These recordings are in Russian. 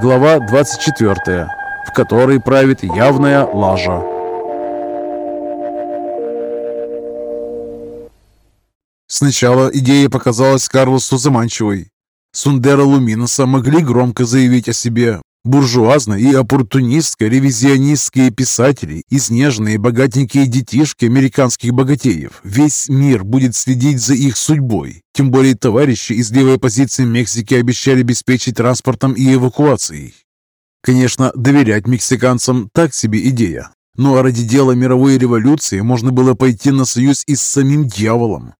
Глава 24, в которой правит явная лажа. Сначала идея показалась Карлосу заманчивой. Сундера Луминоса могли громко заявить о себе, буржуазно и оппортунистско-ревизионистские писатели, изнеженные богатенькие детишки американских богатеев. Весь мир будет следить за их судьбой. Тем более товарищи из левой позиции Мексики обещали обеспечить транспортом и эвакуацией. Конечно, доверять мексиканцам – так себе идея. Но ради дела мировой революции можно было пойти на союз и с самим дьяволом.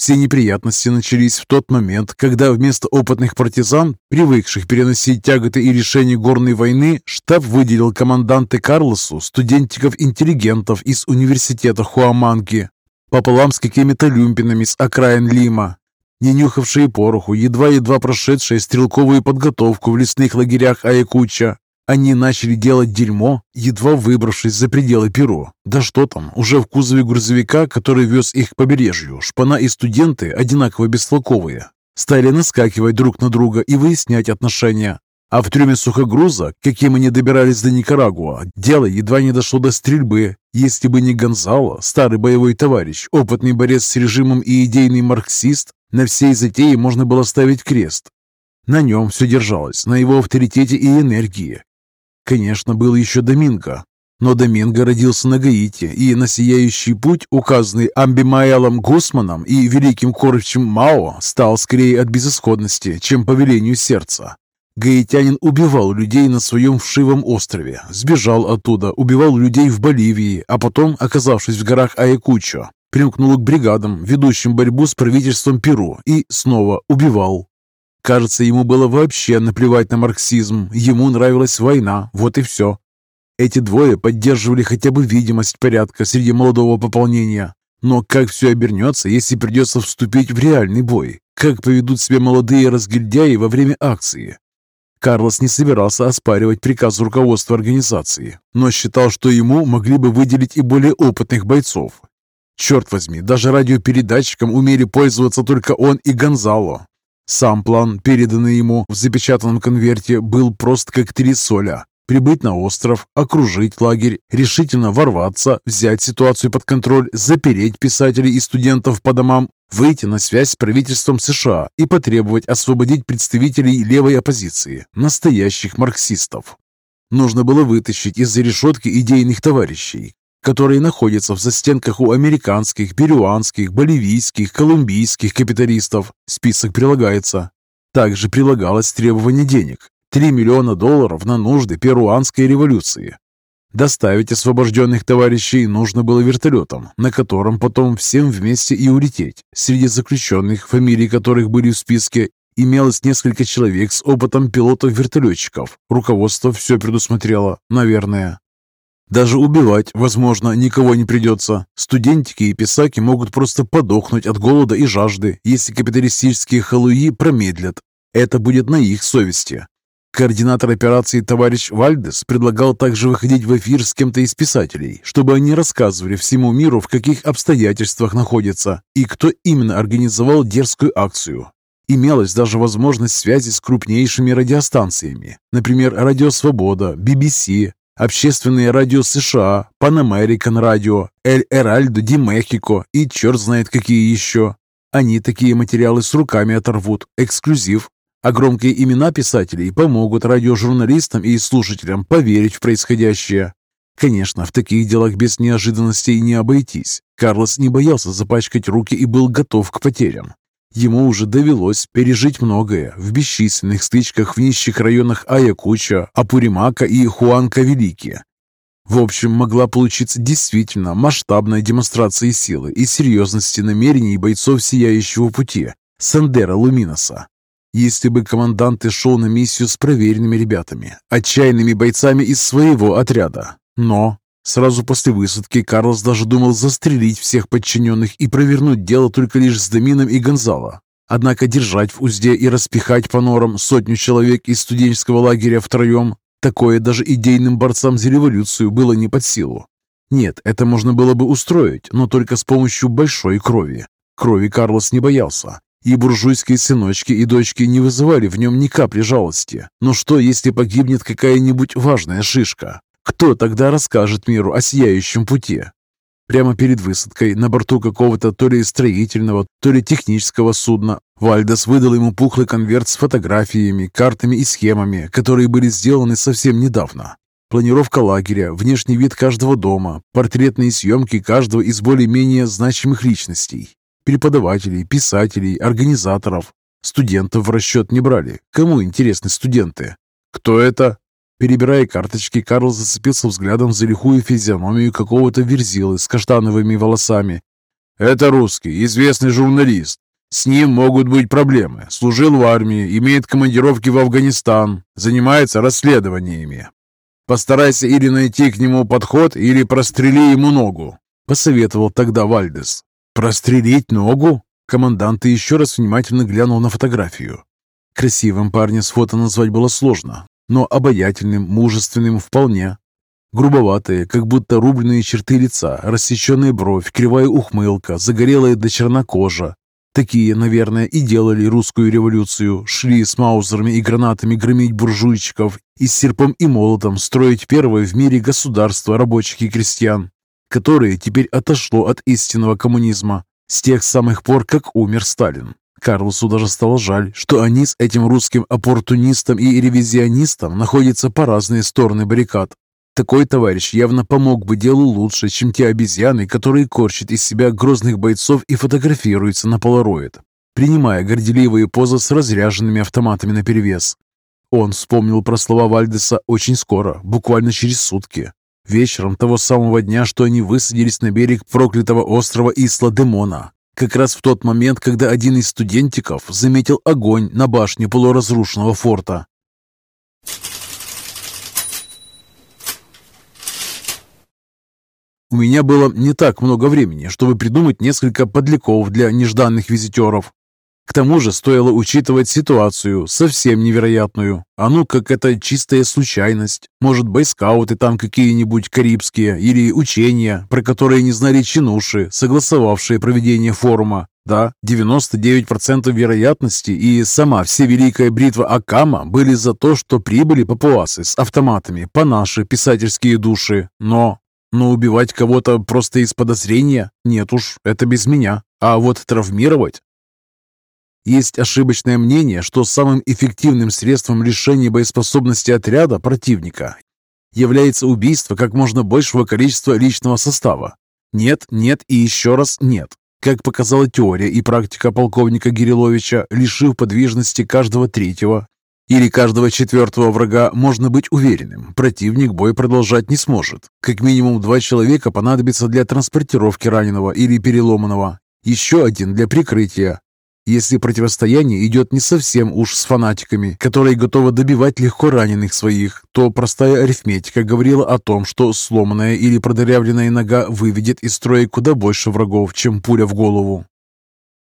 Все неприятности начались в тот момент, когда вместо опытных партизан, привыкших переносить тяготы и решения горной войны, штаб выделил команданты Карлосу студентиков-интеллигентов из университета Хуаманги, пополам с какими-то люмпинами с окраин Лима, не нюхавшие пороху, едва-едва прошедшие стрелковую подготовку в лесных лагерях Аякуча, они начали делать дерьмо, едва выбравшись за пределы Перу. Да что там, уже в кузове грузовика, который вез их к побережью, шпана и студенты, одинаково бестолковые, стали наскакивать друг на друга и выяснять отношения. А в трюме сухогруза, каким они добирались до Никарагуа, дело едва не дошло до стрельбы. Если бы не Гонзало, старый боевой товарищ, опытный борец с режимом и идейный марксист, на всей затее можно было ставить крест. На нем все держалось, на его авторитете и энергии. Конечно, был еще Доминго, но Доминго родился на Гаити, и на сияющий путь, указанный Амбимаэлом Гусманом и великим корчем Мао, стал скорее от безысходности, чем по велению сердца. Гаитянин убивал людей на своем вшивом острове, сбежал оттуда, убивал людей в Боливии, а потом, оказавшись в горах Аякучо, примкнул к бригадам, ведущим борьбу с правительством Перу, и снова убивал. Кажется, ему было вообще наплевать на марксизм. Ему нравилась война, вот и все. Эти двое поддерживали хотя бы видимость порядка среди молодого пополнения. Но как все обернется, если придется вступить в реальный бой? Как поведут себя молодые разгильдяи во время акции? Карлос не собирался оспаривать приказ руководства организации, но считал, что ему могли бы выделить и более опытных бойцов. Черт возьми, даже радиопередатчиком умели пользоваться только он и Гонзало. Сам план, переданный ему в запечатанном конверте, был прост как три соля. Прибыть на остров, окружить лагерь, решительно ворваться, взять ситуацию под контроль, запереть писателей и студентов по домам, выйти на связь с правительством США и потребовать освободить представителей левой оппозиции, настоящих марксистов. Нужно было вытащить из-за решетки идейных товарищей, которые находятся в застенках у американских, перуанских, боливийских, колумбийских капиталистов. Список прилагается. Также прилагалось требование денег. 3 миллиона долларов на нужды перуанской революции. Доставить освобожденных товарищей нужно было вертолетом, на котором потом всем вместе и улететь. Среди заключенных, фамилии которых были в списке, имелось несколько человек с опытом пилотов-вертолетчиков. Руководство все предусмотрело, наверное. Даже убивать, возможно, никого не придется. Студентики и писаки могут просто подохнуть от голода и жажды, если капиталистические халуи промедлят. Это будет на их совести. Координатор операции товарищ Вальдес предлагал также выходить в эфир с кем-то из писателей, чтобы они рассказывали всему миру, в каких обстоятельствах находятся и кто именно организовал дерзкую акцию. Имелась даже возможность связи с крупнейшими радиостанциями, например, Радио Свобода, BBC, Общественные радио США, Pan American Radio, El Heraldo Mexico и черт знает какие еще. Они такие материалы с руками оторвут, эксклюзив. А громкие имена писателей помогут радиожурналистам и слушателям поверить в происходящее. Конечно, в таких делах без неожиданностей не обойтись. Карлос не боялся запачкать руки и был готов к потерям. Ему уже довелось пережить многое в бесчисленных стычках в нищих районах Аякуча, Апуримака и Хуанка-Велики. В общем, могла получиться действительно масштабная демонстрация силы и серьезности намерений бойцов Сияющего Пути, Сандера Луминоса. Если бы команданты шел на миссию с проверенными ребятами, отчаянными бойцами из своего отряда. Но Сразу после высадки Карлос даже думал застрелить всех подчиненных и провернуть дело только лишь с Домином и Гонзало. Однако держать в узде и распихать по норам сотню человек из студенческого лагеря втроем, такое даже идейным борцам за революцию было не под силу. Нет, это можно было бы устроить, но только с помощью большой крови. Крови Карлос не боялся. И буржуйские сыночки и дочки не вызывали в нем ни капли жалости. Но что, если погибнет какая-нибудь важная шишка? Кто тогда расскажет миру о сияющем пути? Прямо перед высадкой на борту какого-то то ли строительного, то ли технического судна Вальдес выдал ему пухлый конверт с фотографиями, картами и схемами, которые были сделаны совсем недавно. Планировка лагеря, внешний вид каждого дома, портретные съемки каждого из более-менее значимых личностей. Преподавателей, писателей, организаторов. Студентов в расчет не брали. Кому интересны студенты? Кто это? Перебирая карточки, Карл зацепился взглядом за лихую физиономию какого-то верзилы с каштановыми волосами. «Это русский, известный журналист. С ним могут быть проблемы. Служил в армии, имеет командировки в Афганистан, занимается расследованиями. Постарайся или найти к нему подход, или прострели ему ногу», — посоветовал тогда Вальдес. «Прострелить ногу?» Командант еще раз внимательно глянул на фотографию. Красивым парня с фото назвать было сложно, но обаятельным, мужественным вполне. Грубоватые, как будто рубленые черты лица, рассеченная бровь, кривая ухмылка, загорелая до черна кожа, Такие, наверное, и делали русскую революцию, шли с маузерами и гранатами громить буржуйчиков и с серпом и молотом строить первое в мире государство рабочих и крестьян, которое теперь отошло от истинного коммунизма с тех самых пор, как умер Сталин. Карлосу даже стало жаль, что они с этим русским оппортунистом и ревизионистом находятся по разные стороны баррикад, такой товарищ явно помог бы делу лучше, чем те обезьяны, которые корчат из себя грозных бойцов и фотографируются на полароид, принимая горделивые позы с разряженными автоматами наперевес. Он вспомнил про слова Вальдеса очень скоро, буквально через сутки. Вечером того самого дня, что они высадились на берег проклятого острова Исла-Демона. Как раз в тот момент, когда один из студентиков заметил огонь на башне полуразрушенного форта. У меня было не так много времени, чтобы придумать несколько подляков для нежданных визитеров. К тому же стоило учитывать ситуацию, совсем невероятную. А ну, как это чистая случайность. Может, бойскауты там какие-нибудь карибские или учения, про которые не знали чинуши, согласовавшие проведение форума. Да, 99% вероятности и сама всевеликая бритва Акама были за то, что прибыли папуасы с автоматами по наши писательские души. Но но убивать кого-то просто из подозрения? Нет уж, это без меня. А вот травмировать? Есть ошибочное мнение, что самым эффективным средством решения боеспособности отряда противника является убийство как можно большего количества личного состава. Нет, нет и еще раз нет. Как показала теория и практика полковника Гириловича, лишив подвижности каждого третьего или каждого четвертого врага можно быть уверенным, противник бой продолжать не сможет. Как минимум два человека понадобится для транспортировки раненого или переломанного, еще один для прикрытия. Если противостояние идет не совсем уж с фанатиками, которые готовы добивать легко раненых своих, то простая арифметика говорила о том, что сломанная или продырявленная нога выведет из строя куда больше врагов, чем пуля в голову.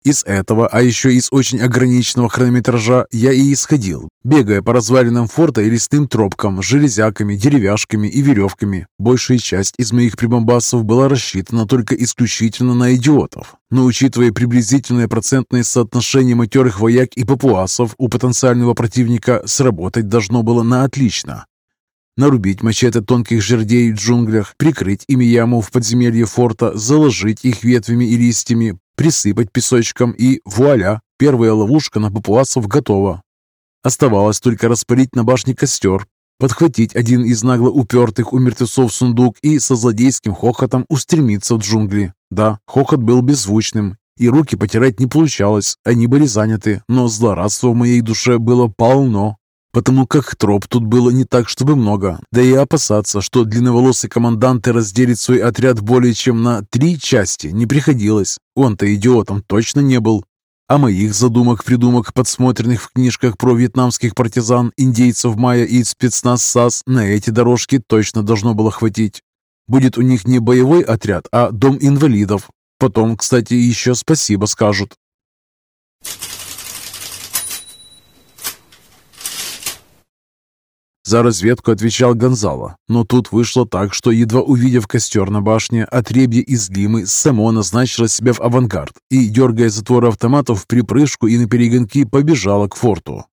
Из этого, а еще из очень ограниченного хронометража, я и исходил, бегая по развалинам форта и лесным тропкам, железяками, деревяшками и веревками. Большая часть из моих прибамбасов была рассчитана только исключительно на идиотов. Но учитывая приблизительное процентное соотношение матерых вояк и папуасов у потенциального противника, сработать должно было на отлично. Нарубить мачете тонких жердей в джунглях, прикрыть ими яму в подземелье форта, заложить их ветвями и листьями, присыпать песочком и вуаля, первая ловушка на папуасов готова. Оставалось только распалить на башне костер, подхватить один из нагло упертых у мертвецов сундук и со злодейским хохотом устремиться в джунгли. Да, хохот был беззвучным, и руки потирать не получалось, они были заняты, но злорадства в моей душе было полно потому как троп тут было не так, чтобы много. Да и опасаться, что длинноволосый командант разделит свой отряд более чем на три части, не приходилось. Он-то идиотом точно не был. А моих задумок-придумок, подсмотренных в книжках про вьетнамских партизан, индейцев майя и спецназ САС, на эти дорожки точно должно было хватить. Будет у них не боевой отряд, а дом инвалидов. Потом, кстати, еще спасибо скажут. За разведку отвечал Гонзало, но тут вышло так, что, едва увидев костер на башне, отребье из Лимы само назначило себя в авангард и, дергая затворы автоматов в припрыжку и на перегонки, побежала к форту.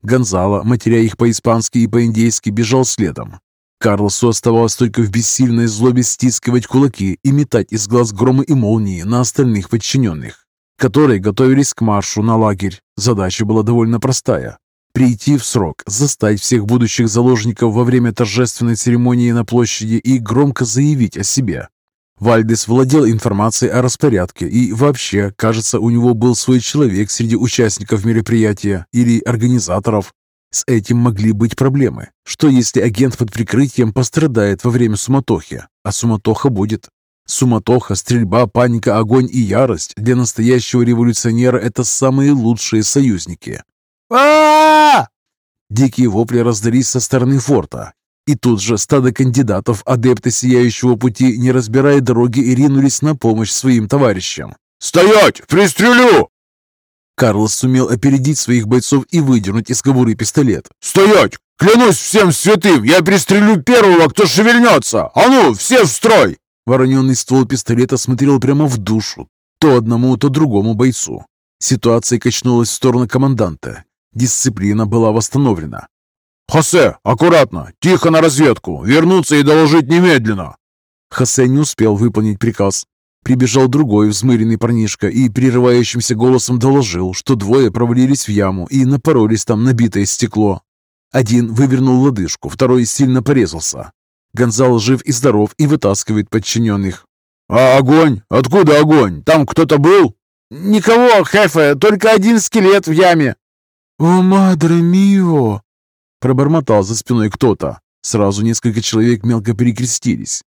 Гонзало, матеря их по-испански и по-индейски, бежал следом. Карлосу оставалось только в бессильной злобе стискивать кулаки и метать из глаз громы и молнии на остальных подчиненных, которые готовились к маршу на лагерь. Задача была довольно простая Прийти в срок, застать всех будущих заложников во время торжественной церемонии на площади и громко заявить о себе. Вальдес владел информацией о распорядке и вообще, кажется, у него был свой человек среди участников мероприятия или организаторов. С этим могли быть проблемы. Что если агент под прикрытием пострадает во время суматохи? А суматоха будет. Суматоха, стрельба, паника, огонь и ярость для настоящего революционера – это самые лучшие союзники а Дикие вопли раздались со стороны форта. И тут же стадо кандидатов, адепты Сияющего Пути, не разбирая дороги, и ринулись на помощь своим товарищам. «Стоять! Пристрелю!» Карлос сумел опередить своих бойцов и выдернуть из кобуры пистолет. «Стоять! Клянусь всем святым, я пристрелю первого, кто шевельнется! А ну, все в строй!» Вороненный ствол пистолета смотрел прямо в душу, то одному, то другому бойцу. Ситуация качнулась в сторону команданта. Дисциплина была восстановлена. «Хосе, аккуратно! Тихо на разведку! Вернуться и доложить немедленно!» Хосе не успел выполнить приказ. Прибежал другой взмыренный парнишка и прерывающимся голосом доложил, что двое провалились в яму и напоролись там на битое стекло. Один вывернул лодыжку, второй сильно порезался. Гонзал жив и здоров и вытаскивает подчиненных. «А огонь? Откуда огонь? Там кто-то был?» «Никого, Хефе, только один скелет в яме», «О, мадре мио!» Пробормотал за спиной кто-то. Сразу несколько человек мелко перекрестились.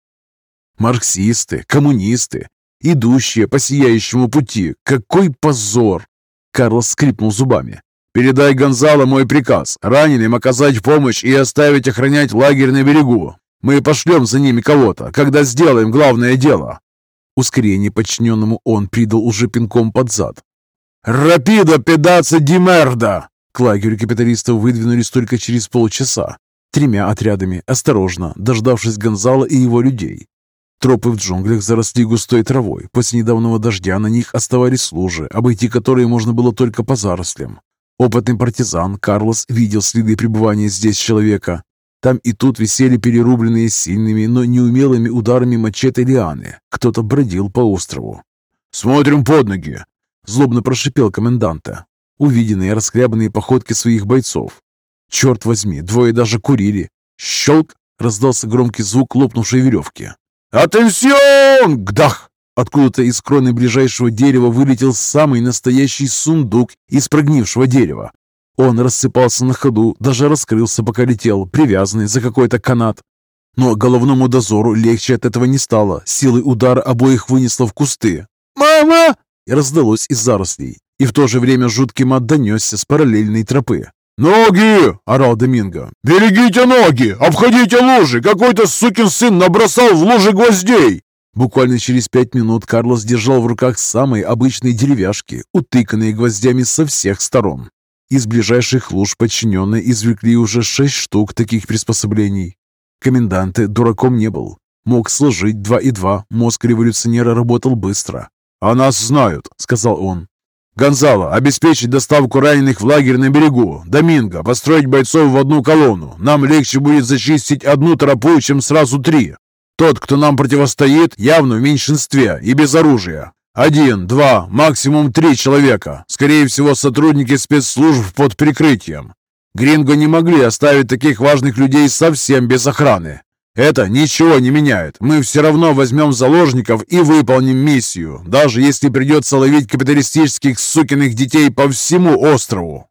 Марксисты, коммунисты, идущие по сияющему пути. Какой позор! Карлос скрипнул зубами. «Передай Гонзало мой приказ. Раненым оказать помощь и оставить охранять лагерь на берегу. Мы пошлем за ними кого-то, когда сделаем главное дело». Ускорение подчиненному он придал уже пинком под зад. «Рапидо педаться димерда!» К лагерю капиталистов выдвинулись только через полчаса, тремя отрядами, осторожно, дождавшись Гонзала и его людей. Тропы в джунглях заросли густой травой. После недавнего дождя на них оставались лужи, обойти которые можно было только по зарослям. Опытный партизан Карлос видел следы пребывания здесь человека. Там и тут висели перерубленные сильными, но неумелыми ударами мачете лианы. Кто-то бродил по острову. «Смотрим под ноги!» Злобно прошипел коменданта увиденные расхлябанные походки своих бойцов. Черт возьми, двое даже курили. Щелк! Раздался громкий звук лопнувшей веревки. «Атенсион!» Гдах! Откуда-то из кроны ближайшего дерева вылетел самый настоящий сундук из прогнившего дерева. Он рассыпался на ходу, даже раскрылся, пока летел, привязанный за какой-то канат. Но головному дозору легче от этого не стало. Силой удара обоих вынесло в кусты. «Мама!» и раздалось из зарослей и в то же время жуткий мат донесся с параллельной тропы. «Ноги!» – орал Доминго. «Берегите ноги! Обходите лужи! Какой-то сукин сын набросал в лужи гвоздей!» Буквально через пять минут Карлос держал в руках самые обычные деревяшки, утыканные гвоздями со всех сторон. Из ближайших луж подчиненные извлекли уже шесть штук таких приспособлений. Комендант дураком не был. Мог сложить два и два, мозг революционера работал быстро. «А нас знают», — сказал он. Гонзало, обеспечить доставку раненых в лагерь на берегу. Доминго, построить бойцов в одну колонну. Нам легче будет зачистить одну тропу, чем сразу три. Тот, кто нам противостоит, явно в меньшинстве и без оружия. Один, два, максимум три человека. Скорее всего, сотрудники спецслужб под прикрытием. Гринго не могли оставить таких важных людей совсем без охраны. Это ничего не меняет. Мы все равно возьмем заложников и выполним миссию, даже если придется ловить капиталистических сукиных детей по всему острову.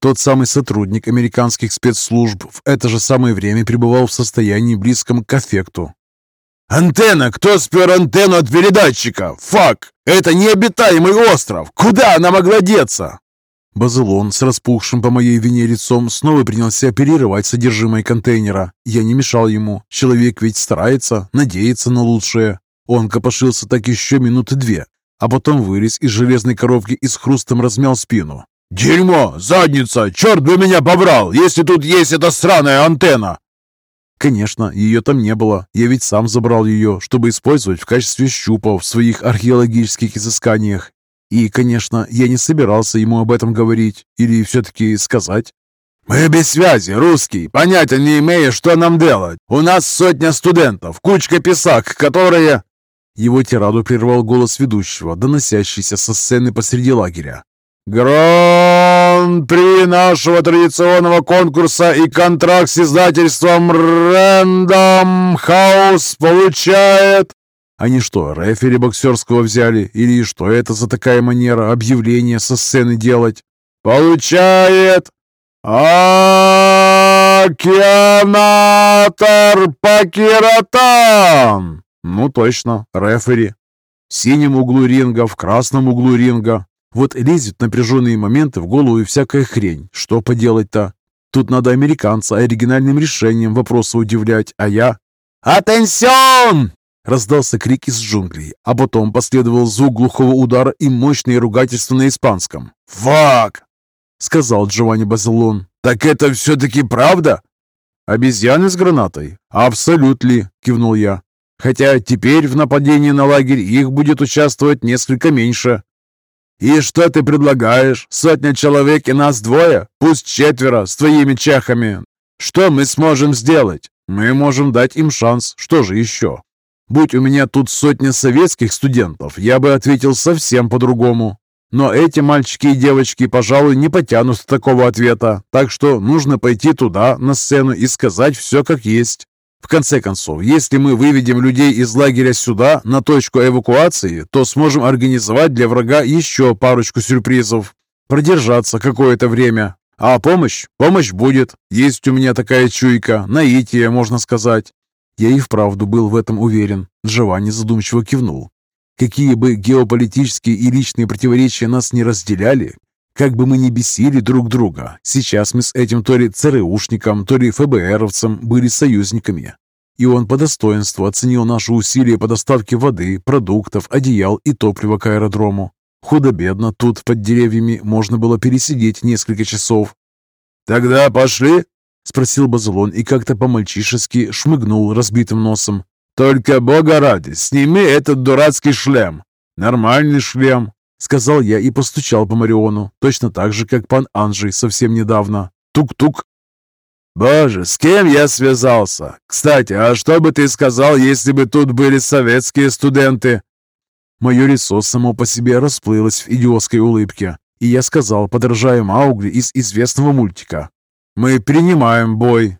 Тот самый сотрудник американских спецслужб в это же самое время пребывал в состоянии близком к аффекту. «Антенна! Кто спер антенну от передатчика? Фак! Это необитаемый остров! Куда она могла деться?» Базилон с распухшим по моей вине лицом снова принялся оперировать содержимое контейнера. Я не мешал ему. Человек ведь старается, надеется на лучшее. Он копошился так еще минуты две, а потом вылез из железной коробки и с хрустом размял спину. «Дерьмо! Задница! Черт бы меня побрал, если тут есть эта сраная антенна!» Конечно, ее там не было. Я ведь сам забрал ее, чтобы использовать в качестве щупа в своих археологических изысканиях. И, конечно, я не собирался ему об этом говорить или все-таки сказать. «Мы без связи, русский, понятия не имея, что нам делать. У нас сотня студентов, кучка писак, которые...» Его тираду прервал голос ведущего, доносящийся со сцены посреди лагеря. Гран-при нашего традиционного конкурса и контракт с издательством Рэндом Хаус получает... Они что, рефери боксерского взяли? Или что это за такая манера объявления со сцены делать? Получает Океанатор Пакиратан! Ну точно, рефери. В синем углу ринга, в красном углу ринга. Вот лезет напряженные моменты в голову и всякая хрень. Что поделать-то? Тут надо американца оригинальным решением вопроса удивлять, а я... «Атенсион!» Раздался крик из джунглей, а потом последовал звук глухого удара и мощные ругательства на испанском. «Фак!» — сказал Джованни Базелон. «Так это все-таки правда?» «Обезьяны с гранатой?» «Абсолютно!» — кивнул я. «Хотя теперь в нападении на лагерь их будет участвовать несколько меньше». «И что ты предлагаешь? Сотня человек и нас двое? Пусть четверо, с твоими чехами. Что мы сможем сделать?» «Мы можем дать им шанс. Что же еще?» «Будь у меня тут сотня советских студентов, я бы ответил совсем по-другому. Но эти мальчики и девочки, пожалуй, не потянут такого ответа, так что нужно пойти туда, на сцену, и сказать все как есть. В конце концов, если мы выведем людей из лагеря сюда, на точку эвакуации, то сможем организовать для врага еще парочку сюрпризов. Продержаться какое-то время. А помощь? Помощь будет. Есть у меня такая чуйка, наитие, можно сказать. Я и вправду был в этом уверен. Джованни задумчиво кивнул. Какие бы геополитические и личные противоречия нас не разделяли, как бы мы ни бесили друг друга, сейчас мы с этим то ли ЦРУшником, то ли ФБРовцем были союзниками. И он по достоинству оценил наши усилия по доставке воды, продуктов, одеял и топлива к аэродрому. Худо-бедно тут под деревьями можно было пересидеть несколько часов. «Тогда пошли?» — спросил Базалон и как-то по-мальчишески шмыгнул разбитым носом. «Только бога ради, сними этот дурацкий шлем!» «Нормальный шлем», — сказал я и постучал по Мариону, точно так же, как пан Анжей совсем недавно. Тук-тук. «Боже, с кем я связался? Кстати, а что бы ты сказал, если бы тут были советские студенты?» Мое лицо само по себе расплылось в идиотской улыбке, и я сказал, подражая Маугли из известного мультика. «Мы принимаем бой.